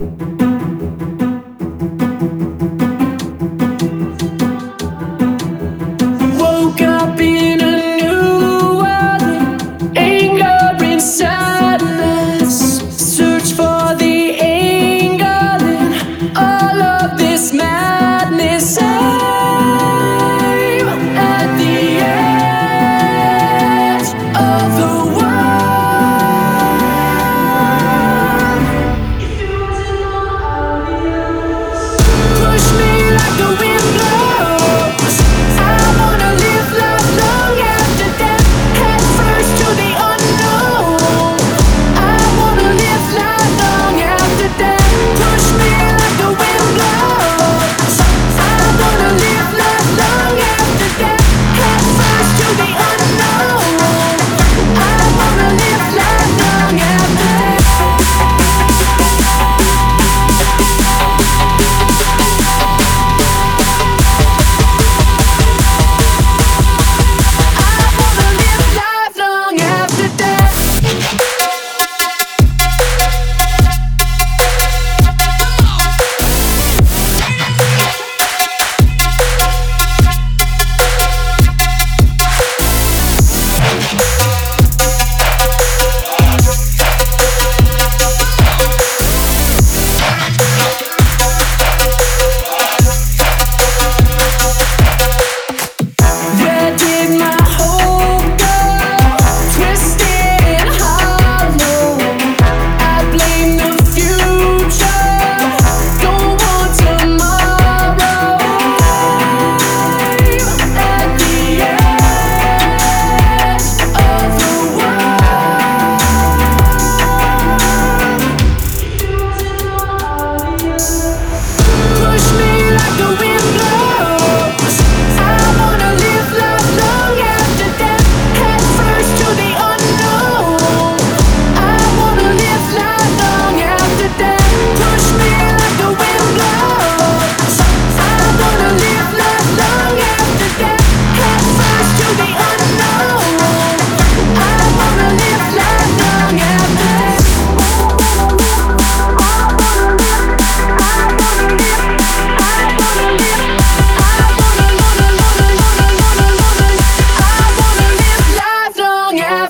you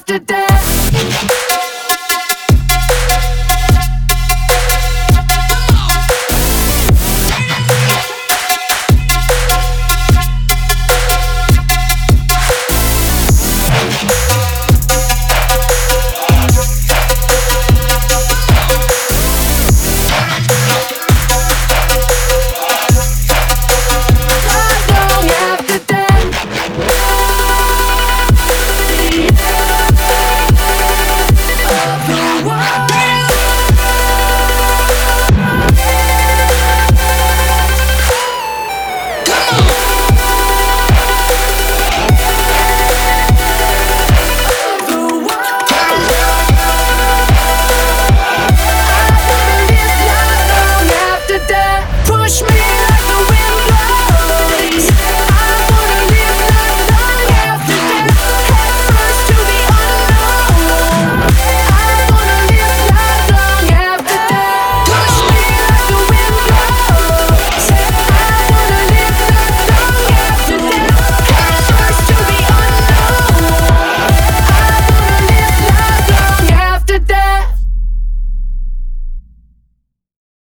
to death.